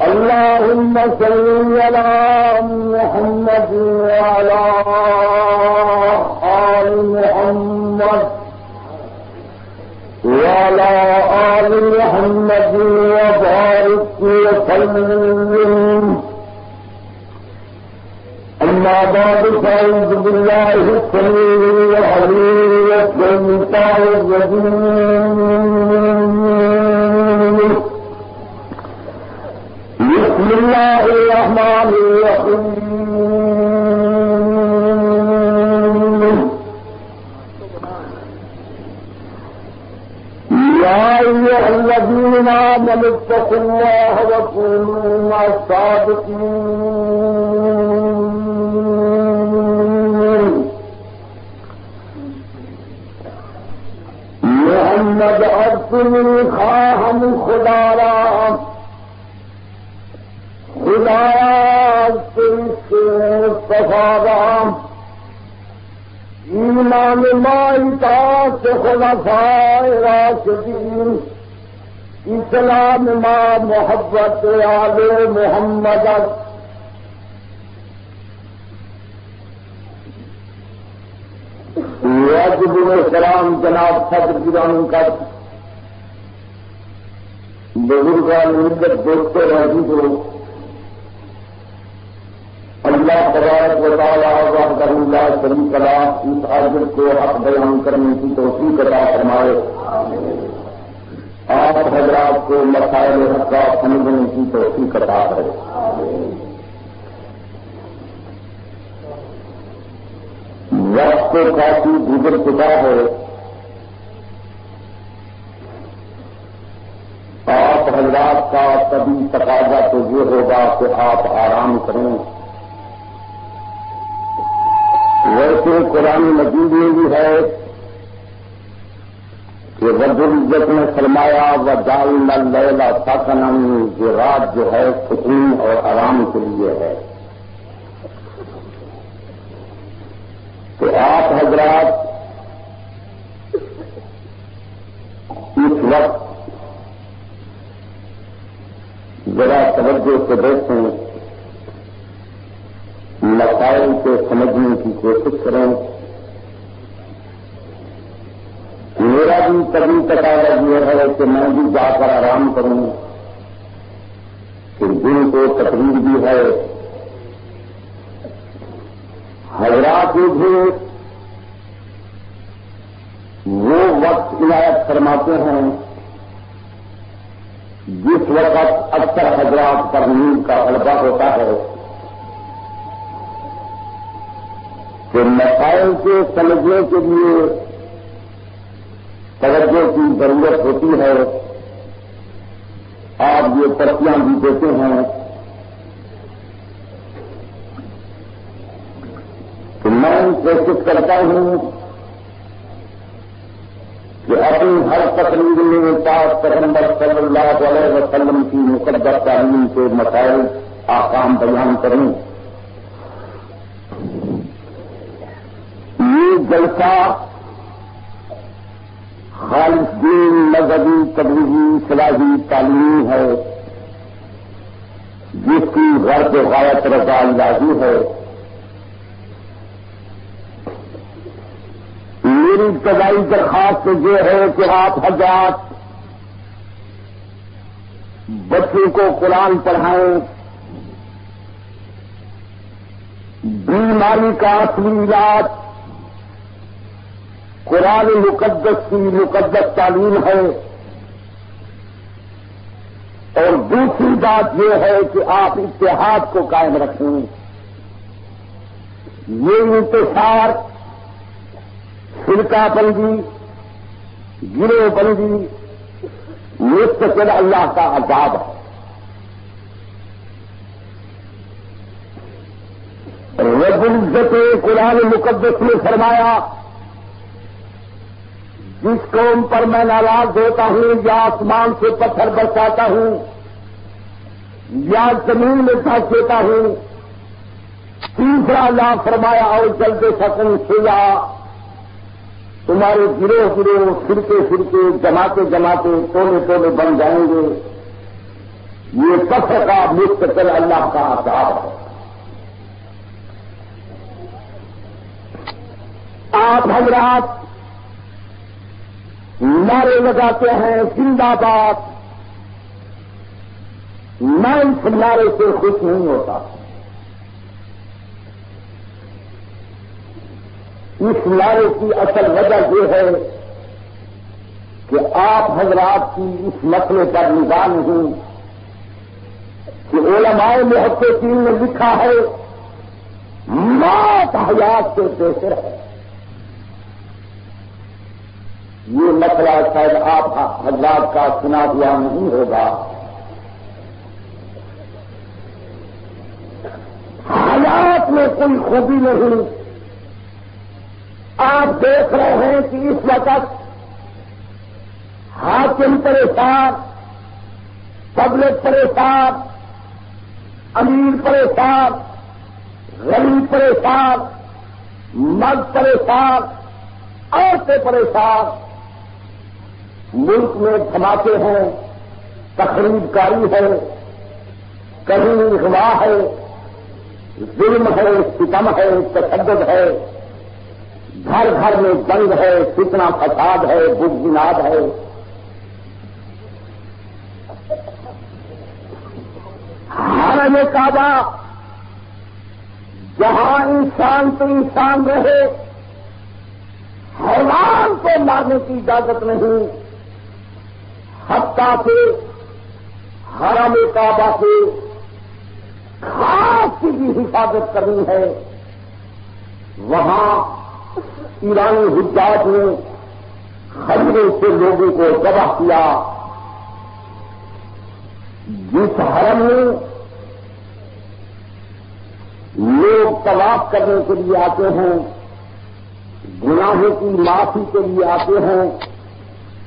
Speaker 1: اللهم صل على محمد وعلى آل محمد وعلى آل محمد وبارك وسلم. أما بعد، فأعوذ بالله السميع العليم والشيطان الرجيم. الرحمن الرحيم. يا أيها الذين آمنوا اتقوا الله وكونوا مع الصادقين. محمد عبد خواہم خدا را خدایا ایمان مائی سے خدا راشدین، اسلام ما محبت آل محمد۔ واجب السلام جناب صدر جی گران کا بزرگان، مدت دوستوں رہی ہو۔ اللہ تبارک و تعالی وحدہ لا شریک اس عاجز کو حق بیان کرنے کی توفیق عطا فرمائے۔ آپ حضرات کو مسائل حق کا سمجھنے کی توفیق عطا کرے۔ وقت کافی گزر چکا ہے۔ آپ حضرات کا کبھی تقاضا تو یہ ہوگا کہ آپ آرام کریں ویسے قرآن مجید میں بھی ہے کہ رب العزت نے فرمایا و جال لیلا ساکنم یہ رات جو ہے سکون اور آرام کے لیے ہے۔ تو آپ حضرات، اس وقت ذرا توجہ سے دیکھیں۔ مسائل کو سمجھنے کی کوشش کریں۔ میرا بھی کبھی تقاضا یہ ہے کہ میں بھی جا کر آرام کروں۔ کہ دن کو تقریر بھی ہے۔ حضرات بھی وہ وقت عنایت فرماتے ہیں۔ جس وقت اکثر حضرات پر نیند کا غلبہ ہوتا ہے کہ مسائل کے سمجھنے کے لیے توجہ کی ضرورت ہوتی ہے۔ آپ یہ ترقیاں بھی دیتے ہیں۔ تو میں کوشش کرتا ہوں کہ اپنی ہر تقریر میں پاس پیغمبر صلی اللہ علیہ وسلم کی مقدر تعلیم کے مسائل آکام بیان کروں یہ جلسہ خالص دین مذہبی تبلیغی صلاحی تعلیمی ہے، جس کی غرض غایت رضا اللہ ہے۔ میری ابتدائی درخواست یہ ہے کہ آپ حضرات بچوں کو قرآن پڑھائیں۔ بیماری کا اصلی علاج قرآن مقدس کی مقدس تعلیم ہے۔ اور دوسری بات یہ ہے کہ آپ اتحاد کو قائم رکھیں۔ یہ انتشار، فرقہ بندی، گروہ بندی، مستقل اللہ کا عذاب ہے۔ رب العزت قرآن مقدس نے فرمایا جس قوم پر میں ناراض ہوتا ہوں یا آسمان سے پتھر برساتا ہوں یا زمین میں پھنس دیتا ہوں، تیسرا لا فرمایا اور جلد سکن سیا تمہارے گروہ گروہ فرقے فرقے جماتے جماتے ٹولے ٹولے بن جائیں گے۔ یہ پتھر کا مستقل اللہ کا عذاب ہے۔ آپ حضرات نعرے لگاتے ہیں، زندہ باد۔ میں اس نعرے سے خوش نہیں ہوتا۔ اس نعرے کی اصل وجہ یہ ہے کہ آپ حضرات کی اس مسئلے پر نگاہ نہیں۔ کہ علماء محققین نے لکھا ہے موت حیات سے بہتر ہے۔ یہ مسئلہ شاید آپ حضرات کا سنا دیا نہیں ہوگا۔ حیات میں کوئی خوبی نہیں۔ آپ دیکھ رہے ہیں کہ اس وقت حاکم پریشان، پبلک پریشان، امیر پریشان، غریب پریشان، مرد پریشان، عورتیں پریشان۔ ملک میں دھماکے ہیں تقریب کاری ہے، کہیں اغوا ہے، ظلم ہے، ستم ہے، تشدد ہے، گھر گھر میں جنگ ہے کتنا فساد ہے بنیاد ہے۔ حرم کعبہ، جہاں انسان تو انسان رہے، حیوان کو مارنے کی اجازت نہیں۔ حتیٰ سے حرم کعبہ سے خاص کی بھی حفاظت کرنی ہے۔ وہاں ایرانی حجات نے خطرے سے لوگوں کو تباہ کیا۔ جس حرم میں لوگ طواف کرنے کے لیے آتے ہیں، گناہوں کی معافی کے لیے آتے ہیں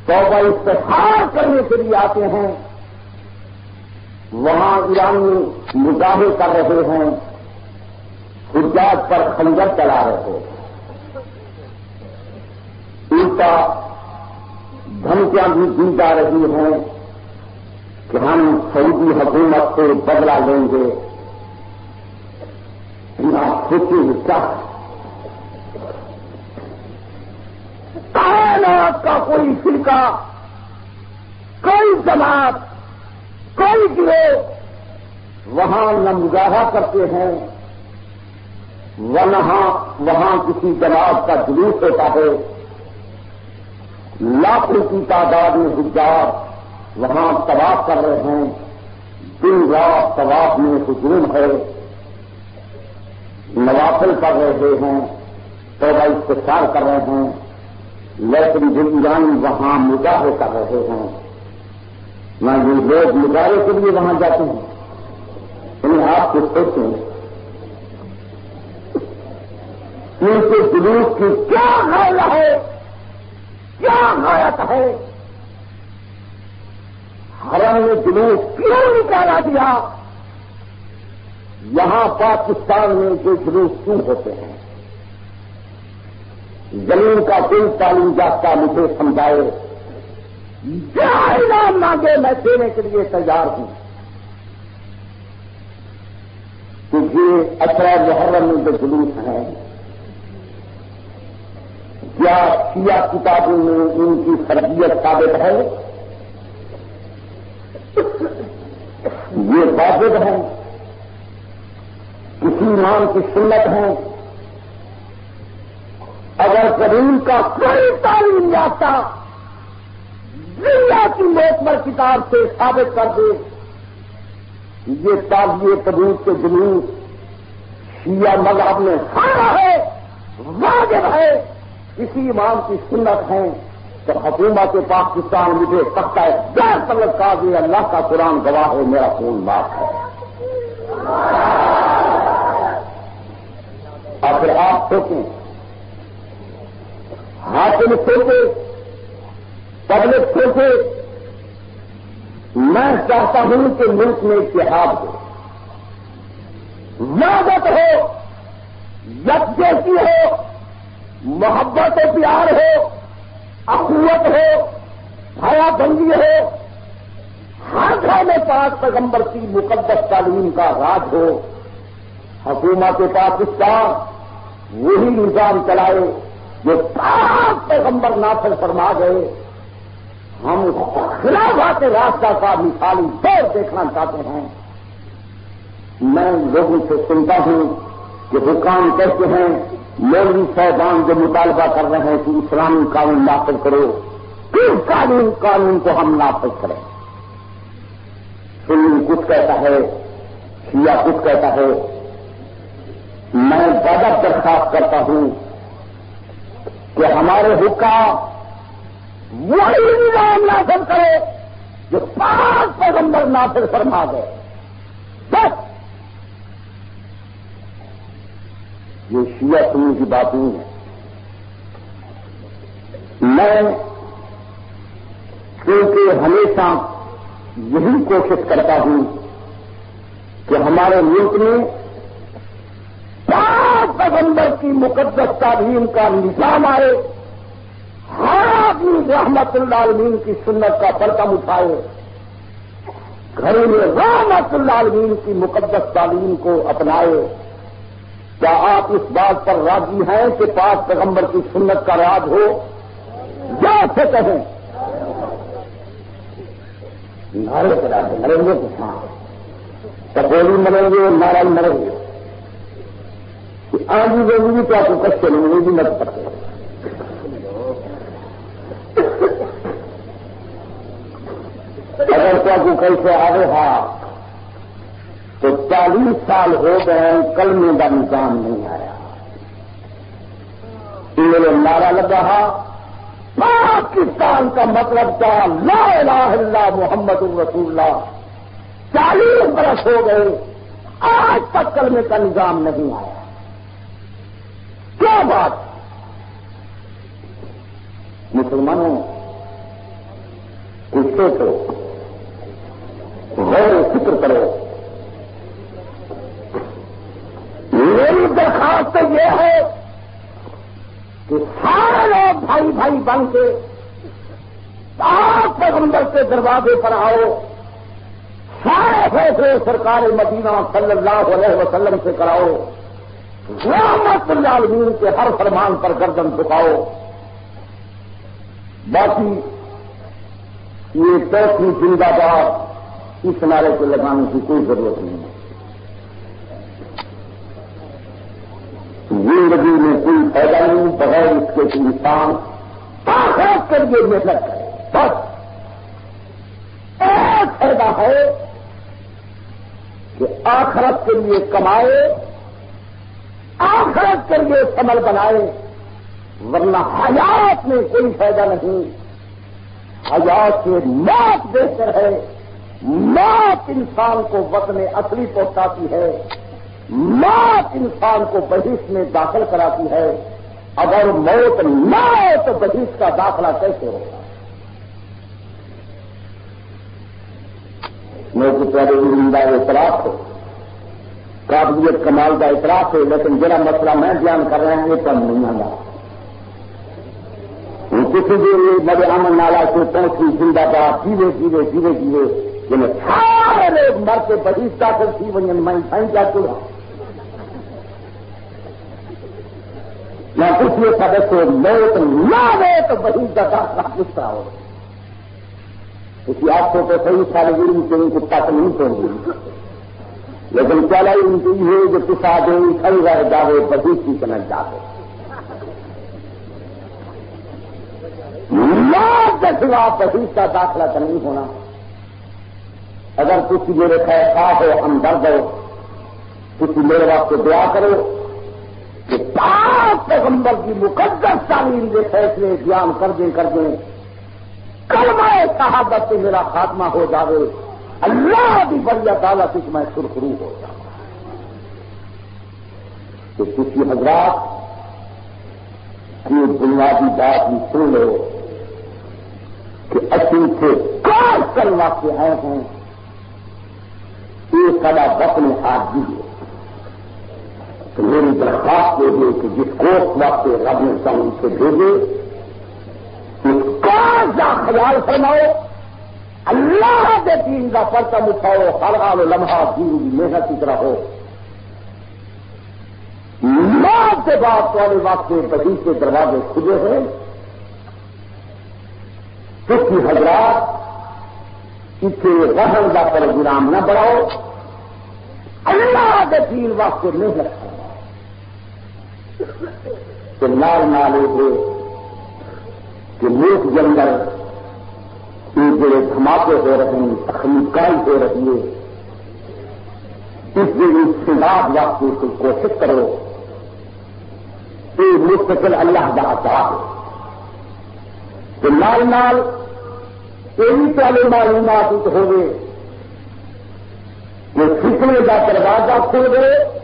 Speaker 1: توبہ استفار کرنے کے لیے آتے ہیں۔ وہاں ایرانی مظاہرے کر رہے ہیں۔ حجاج پر خنجر چلا رہے ہیں۔ الٹا دھمکیاں بھی دی جا رہی ہیں کہ ہم سعودی حکومت سے بدلا لیں گے۔ سوچی کیا کائنات کا کوئی فرقہ کوئی جماعت، کوئی گروہ وہاں نہ مظاہرہ کرتے ہیں۔ وہاں وہاں کسی جماعت کا جلوس ہوتا ہے۔ لاکھوں کی تعداد میں حجاب وہاں طواف کر رہے ہیں۔ دن رات طواف میں ہجوم ہے۔ نوافل کر رہے ہیں۔ توبہ استفار کر رہے ہیں۔ لیکن جن وہاں مظاہرے کر رہے ہیں، نہ یہ لوگ مظاہرے کے لیے وہاں جاتے ہیں۔ انہیں آپ کو سوچیں ان کے جلوس کی کیا حال ہے؟ کیا غایت ہے؟ حرم نے جلوس کیوں نکالا دیا یہاں پاکستان میں جو جلوس کیوں ہوتے ہیں؟ زمین کا دل تعلیم یافتہ مجھے سمجھائے۔ کیا انعام مانگے میں دینے کے لیے تیار ہوں۔ کہ یہ اچھا محرم میں جو جلوس ہیں، کیا شیعہ کتابوں میں ان کی فرضیت ثابت ہے؟ یہ واجب ہے۔ کسی نام کی سنت ہے۔ اگر کریم کا کوئی تعلیم یافتہ دنیا کی موتمر کتاب سے ثابت کر دے، یہ تازی قبول کے جلوس شیعہ مذہب میں سارا ہے، واجب ہے۔ کسی امام کی سنت ہے تو حکومت پاکستان مجھے سکتا ہے۔ گیر طلب کا بھی اللہ کا قرآن گواہ ہے، میرا خون بات ہے۔ اور پھر آپ سوچیں۔ حاصل سوچے پبلک سوچے میں چاہتا ہوں کہ ملک میں اتحاد ہو۔ وادت ہو یکجیسی ہو، محبت و پیار ہو، اخوت ہو، حیا بندی ہو۔ ہاتھوں میں پاک پیغمبر کی مقدس تعلیم کا راج ہو۔ حکومت پاکستان وہی نظام چلائے۔ جو پاک پیغمبر نافذ فرما گئے ہم خلافات راستہ کا مثالی دور دیکھنا چاہتے ہیں۔ میں لوگوں سے سنتا ہوں کہ حکام کہتے ہیں۔ مولوی صاحبان جو مطالبہ کر رہے ہیں کہ اسلامی قانون نافذ کرو، کس قانون قانون کو ہم نافذ کریں؟ سنی کچھ کہتا ہے، شیعہ کچھ کہتا ہے۔ میں زیادہ درخواست کرتا ہوں کہ ہمارے حکام وہی نظام نافذ کرے جو پانچ پیغمبر نافذ فرما گئے بس۔ یہ شیعہ سنی کی بات نہیں ہے۔ میں کیونکہ ہمیشہ یہی کوشش کرتا ہوں کہ ہمارے ملک میں پیغمبر کی مقدس تعلیم کا نظام آئے، ہر آدمی رحمت اللہ عالمین کی سنت کا برتم اٹھائے۔ گھر میں رحمت اللہ عالمین کی مقدس تعلیم کو اپنائے۔ کیا آپ اس بات پر راضی ہیں کہ پاک پیغمبر کی سنت کا راج ہو؟ یا سے کہیں۔ نعرے کرا دیں مریں گے تو ہاں ٹکولی مریں گے ناراض مریں گے۔ آگے ضروری تو آپ کو کچھ نہیں ملے گی مت پکے اگر کیا کو کیسے آگے ہاں تو چالیس سال ہو گئے کلمے کا نظام نہیں آیا۔ میرے نعرہ لگا پاکستان کا مطلب کیا؟ لا الہ الا محمد الرسول اللہ چالیس برس ہو گئے، آج تک کلمے کا نظام نہیں آیا۔ کیا بات؟ مسلمانوں کہ سوچو غور و فکر کرو۔ میری درخواست یہ ہے کہ سارے لوگ بھائی بھائی بن کے آپ پیغمبر کے دروازے پر آؤ۔ سارے فیصلے سرکار مدینہ صلی اللہ علیہ وسلم سے کراؤ۔ رحمت العالمین کے ہر فرمان پر گردن چکاؤ باقی یہ چوتھی زندہ باد اس نعرے کو لگانے کی کوئی ضرورت نہیں ہے۔ زندگی میں کوئی فائدہ نہیں، بغیر اس کے انسان۔ طاقت کر کے محنت کرے، بس۔ ایک فائدہ ہے کہ آخرت کے لیے کمائے آخرت کے لیے بنائے، ورنہ حیات میں کوئی فائدہ نہیں۔ حیات سے موت بہتر ہے۔ موت انسان کو وطن اصلی پہنچاتی ہے۔ موت انسان کو بہش میں داخل کراتی ہے۔ اگر موت نہ ہو تو بہش کا داخلہ کیسے ہوگا؟ میں تو پہلے زندہ اعتراف ہو قابلیت کمال کا اعتراف ہے، لیکن جڑا مسئلہ میں بیان کر رہا ہوں، یہ کم نہیں آگا کسی بھی مجھے امن نالا سے پہنچی، زندہ باد، سیدھے سیدھے سیدھے سیدھے جن سارے لوگ مر کے بہت کر سی ون میں سائن کیا چلا میں کچھ یہ تھا دیکھو موت نہ دے تو بہت کا کس طرح ہو۔ اسی آپ کو تو صحیح سارے گرو کے ان کو تک نہیں پہنچی۔ لیکن چلا ان کی یہ جو پسا دے کئی رہ جاوے بہت کی سمجھ جاتے موت کے سوا بہت کا داخلہ تو نہیں ہونا۔ اگر کچھ میرے خیر خواہ ہو ہم درد ہو کچھ میرے واسطے دعا کرو کہ پاک پیغمبر کی مقدس تعلیم کے فیصلے بیان کر دیں کر دیں۔ کلمہ صحابت سے میرا خاتمہ ہو جاوے۔ اللہ بھی بڑی عدالت اس میں سرخرو ہو جاؤں تو کسی حضرات کی بنیادی بات بھی سن لو کہ اصل سے کار کر واسطے آئے ہیں یہ سدا وقت میں ہاتھ دیجیے تو میری درخواست دے دے کہ جس کوس واسطے رب نے سن سے بھیجے اس کار کا خیال فرماؤ۔ اللہ کے دین کا پرچم اٹھاؤ، ہر حال لمحہ دین کی محنت کی طرح ہو۔ موت کے بعد تمہارے واسطے بڑی کے دروازے کھلے ہیں کچھ حضرات اسے رہن کا پروگرام نہ بڑھاؤ اللہ کے دین واسطے محنت کرو۔ کہ نال نالے دے کہ ملک کے اندر یہ بڑے دھماکے ہو رہے ہیں، تخلیقائی ہو رہی ہے۔ اس لیے استعمال واسطے کی کوشش کرو۔ کہ مستقل اللہ کا چاہ کہ نال نال، یہی پہلے معلومات ہو گئے کہ فکرے کا دروازہ کھل گئے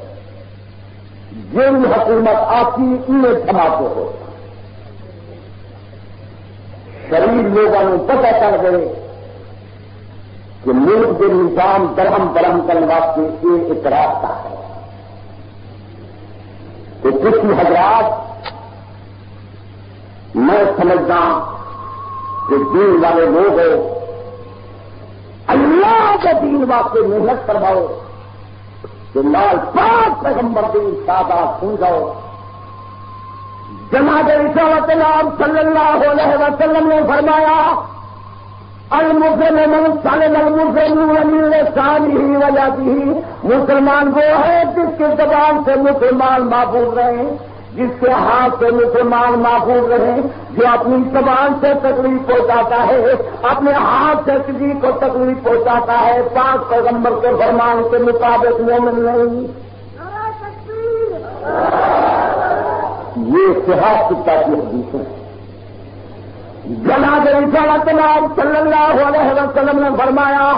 Speaker 1: جن حکومت آتی انہیں دھماکے ہو۔ شریر لوگوں کو پتہ چل گئے کہ ملک کے نظام درہم برہم کرنے واسطے یہ ایک راستہ ہے کہ کچھ حضرات میں سمجھتا کہ دین والے لوگ ہو اللہ کے دین واسطے محنت کرواؤ، کہ لال پاک پیغمبر کے سادہ سن جاؤ جناب رسالت نام صلی اللہ علیہ وسلم نے فرمایا، المسلم سالم المسلم سال ہی وجہ ہی مسلمان وہ ہے جس کی زبان سے مسلمان محفوظ رہے جس کے ہاتھ سے مسلمان محفوظ رہے جو اپنی زبان سے تکلیف پہنچاتا ہے، اپنے ہاتھ سے کسی کو تکلیف پہنچاتا ہے۔ پانچ پیغمبر کے فرمان کے مطابق مومن نہیں۔ یہ صحت کتا کی حدیث ہے۔ جناب رسالت نام صلی اللہ علیہ وسلم نے فرمایا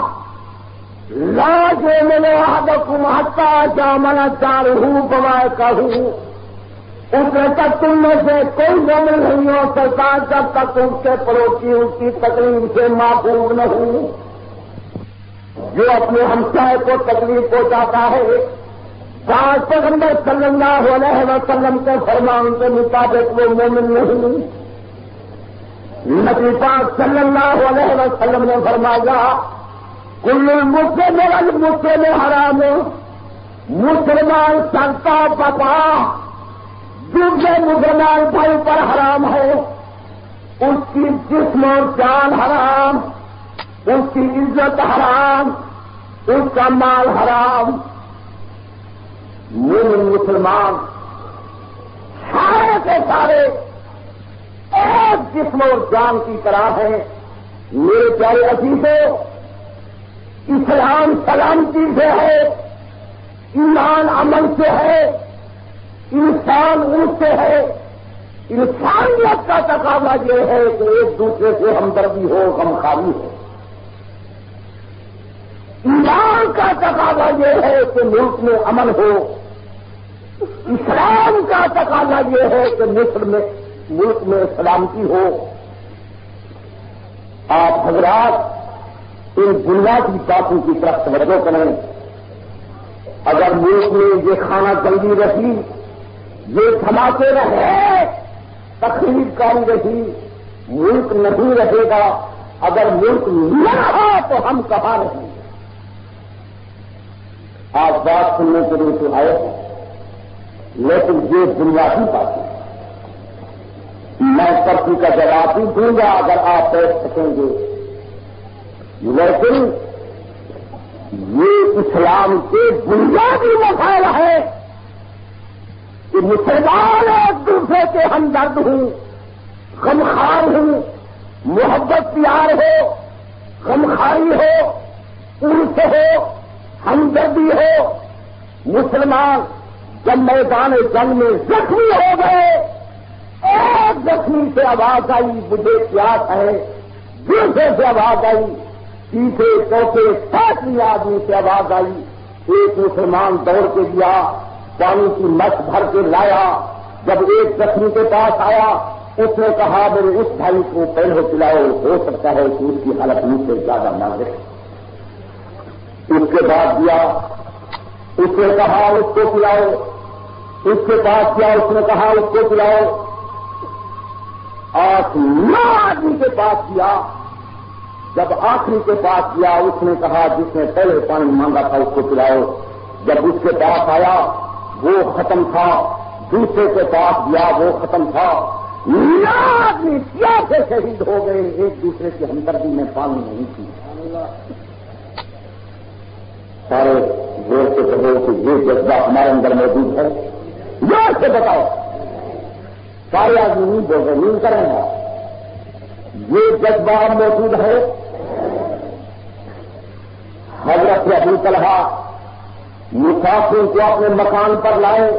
Speaker 1: لاج ملے حد کم ہتا جا من چار ہوں بوائے کا ہوں اس نے تک تم میں سے کوئی مومن نہیں ہو سکتا جب تک اس کے پڑوسی اس کی تکلیف سے معقوب نہ ہوں جو اپنے ہمسائے کو تکلیف پہنچاتا ہے پانچ پیغمبر صلی اللہ علیہ وسلم کے فرمان کے مطابق وہ مومن نہیں نبی پاک صلی اللہ علیہ وسلم نے فرمایا، کل مسلم مسلم حرام، مسلمان سنتا پپا دوسرے مسلمان بھائی پر حرام ہے۔ اس کی جسم اور جان حرام، اس کی عزت حرام، اس کا مال حرام۔ مومن مسلمان سارے کے سارے ایک جسم اور جان کی طرح ہے میرے پیارے عزیزوں، اسلام سلامتی سے ہے، ایمان عمل سے ہے، انسان ان سے ہے۔ انسانیت کا تقاضا یہ ہے کہ ایک دوسرے سے ہمدردی ہو غمخاری ہو۔ ایمان کا تقاضا یہ ہے کہ ملک میں امن ہو۔ اسلام کا تقاضا یہ ہے کہ مصر میں ملک میں سلامتی ہو۔ آپ حضرات ان بنیادی باتوں کی طرف توجہ کریں۔ اگر ملک میں یہ کھانا جلدی رہی، یہ دھماکے رہے تکلیف کاری رہی، ملک نہیں رہے گا، اگر ملک نہ رہا تو ہم کہاں رہیں گے؟ آپ بات سننے کے لیے تو آئے لیکن یہ بنیادی بات ہے۔ میں سب کی کا جواب بھی دوں گا اگر آپ بیٹھ سکیں گے۔ لیکن یہ اسلام کے بنیادی مسائل ہے کہ مسلمان ایک دوسرے کے ہمدرد ہوں غمخار ہوں، محبت پیار ہو غمخاری ہو پورس ہو ہمدردی ہو، مسلمان جب میدان جنگ میں زخمی ہو گئے، ایک زخمی سے آواز آئی، مجھے پیاس ہے۔ دوسرے سے آواز آئی، تیسرے چوتھے ساتویں آدمی سے آواز آئی۔ ایک مسلمان دوڑ کے دیا پانی کی مچھ بھر کے لایا۔ جب ایک زخمی کے پاس آیا، اس نے کہا، میرے اس بھائی کو پہلے پلاؤ ہو سکتا ہے کہ اس کی حالت مجھ سے زیادہ نہ رہے اس کے بعد دیا، اس نے کہا اس کو پلاؤ۔ اس کے پاس کیا اس نے کہا اس کو پلاؤ۔ آٹھ نو آدمی کے پاس کیا۔ جب آخری کے پاس کیا، اس نے کہا جس نے پہلے پانی مانگا تھا اس کو پلاؤ۔ جب اس کے پاس آیا، وہ ختم تھا۔ دوسرے کے پاس گیا، وہ ختم تھا۔ نو آدمی کیا سے شہید ہو گئے؟ ایک دوسرے کی ہمدردی میں پانی نہیں تھی۔ سارے زور سے کہو کہ یہ جذبہ ہمارے اندر موجود ہے۔ زور سے بتاؤ۔ سارے آدمی نہیں بول رہے کریں گا یہ جذبہ موجود ہے۔ حضرت ابو طلحہ مسافروں کو اپنے مکان پر لائے۔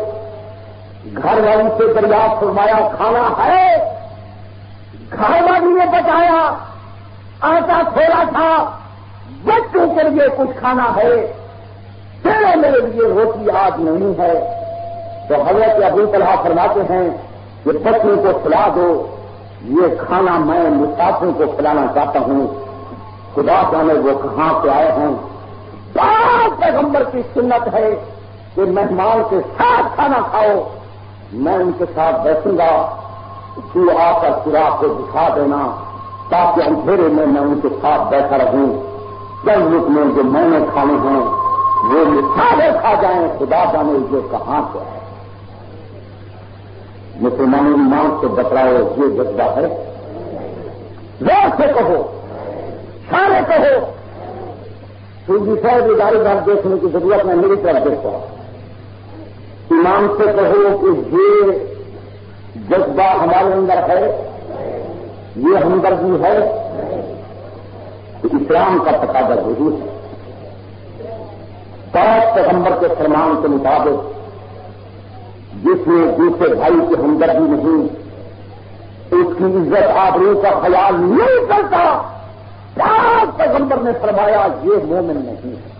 Speaker 1: گھر والی سے دریافت فرمایا، کھانا ہے۔ گھر والی نے بتایا، آٹا تھوڑا تھا۔ بچوں کے لیے کچھ کھانا ہے، تیرے میرے لیے روٹی آج نہیں ہے۔ تو حضرت ابو طلحہ فرماتے ہیں کہ بچوں کو کھلا دو، یہ کھانا میں مسافروں کو کھلانا چاہتا ہوں۔ خدا جانے وہ کہاں سے آئے ہیں۔ پانچ پیغمبر کی سنت ہے کہ مہمان کے ساتھ کھانا کھاؤ۔ میں ان کے ساتھ بیٹھوں گا تو آ کر چراغ کو دکھا دینا تاکہ اندھیرے میں میں ان کے ساتھ بیٹھا رہوں۔ چند لوگ میں جو میں نے کھانے ہیں، وہ مثالیں کھا جائیں، خدا جانے یہ کہاں سے ہے مسلمانوں ایمان سے بتلاؤ، یہ جذبہ ہے۔ زور سے کہو، سارے کہو۔ تم صاحب ادارے دار دیکھنے کی ضرورت میں میری طرف دیکھتا ہوں سے کہو کہ یہ جذبہ ہمارے اندر ہے، یہ ہمدردی ہے۔ اسلام کا تقاضا ضرور ہے۔ پانچ پیغمبر کے فرمان کے مطابق، جس میں دوسرے بھائی کی ہمدردی نہیں، اس کی عزت آبرو کا خیال نہیں کرتا پانچ پیغمبر نے فرمایا، یہ مومن نہیں ہے۔